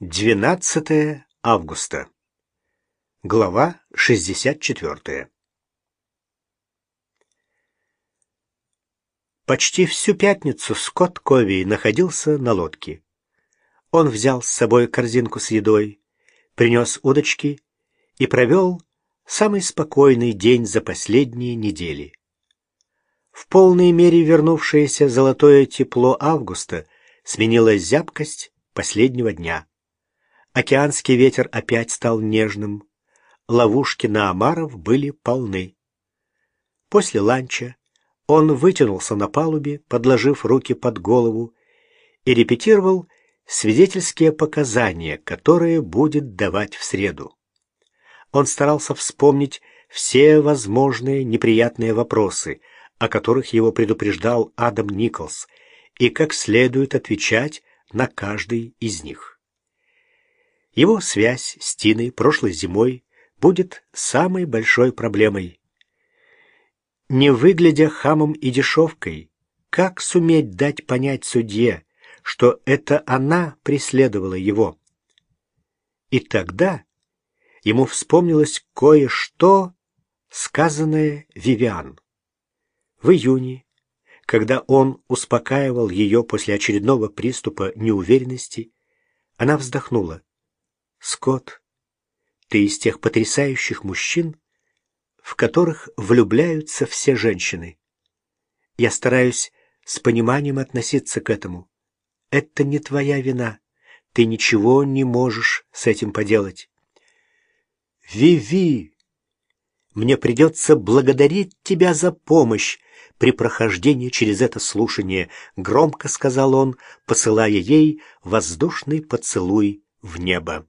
12 августа. Глава 64. Почти всю пятницу Скотт Ковий находился на лодке. Он взял с собой корзинку с едой, принес удочки и провел самый спокойный день за последние недели. В полной мере вернувшееся золотое тепло августа сменило зябкость последнего дня. Океанский ветер опять стал нежным. Ловушки на омаров были полны. После ланча он вытянулся на палубе, подложив руки под голову, и репетировал свидетельские показания, которые будет давать в среду. Он старался вспомнить все возможные неприятные вопросы, о которых его предупреждал Адам Николс, и как следует отвечать на каждый из них. Его связь с Тиной прошлой зимой будет самой большой проблемой. Не выглядя хамом и дешевкой, как суметь дать понять судье, что это она преследовала его? И тогда ему вспомнилось кое-что, сказанное Вивиан. В июне, когда он успокаивал ее после очередного приступа неуверенности, она вздохнула. Скотт, ты из тех потрясающих мужчин, в которых влюбляются все женщины. Я стараюсь с пониманием относиться к этому. Это не твоя вина. Ты ничего не можешь с этим поделать. Виви, мне придется благодарить тебя за помощь при прохождении через это слушание, громко сказал он, посылая ей воздушный поцелуй в небо.